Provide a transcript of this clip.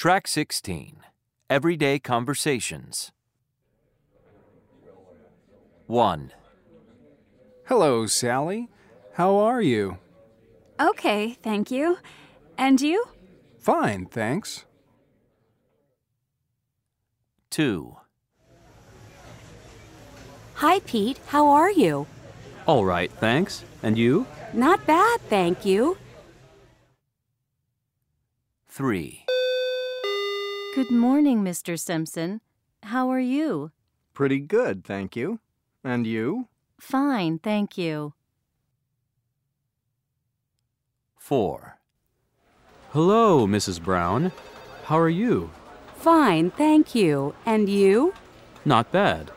Track 16 Everyday Conversations. 1. Hello, Sally. How are you? Okay, thank you. And you? Fine, thanks. 2. Hi, Pete. How are you? All right, thanks. And you? Not bad, thank you. 3. Good morning, Mr. Simpson. How are you? Pretty good, thank you. And you? Fine, thank you. 4. Hello, Mrs. Brown. How are you? Fine, thank you. And you? Not bad.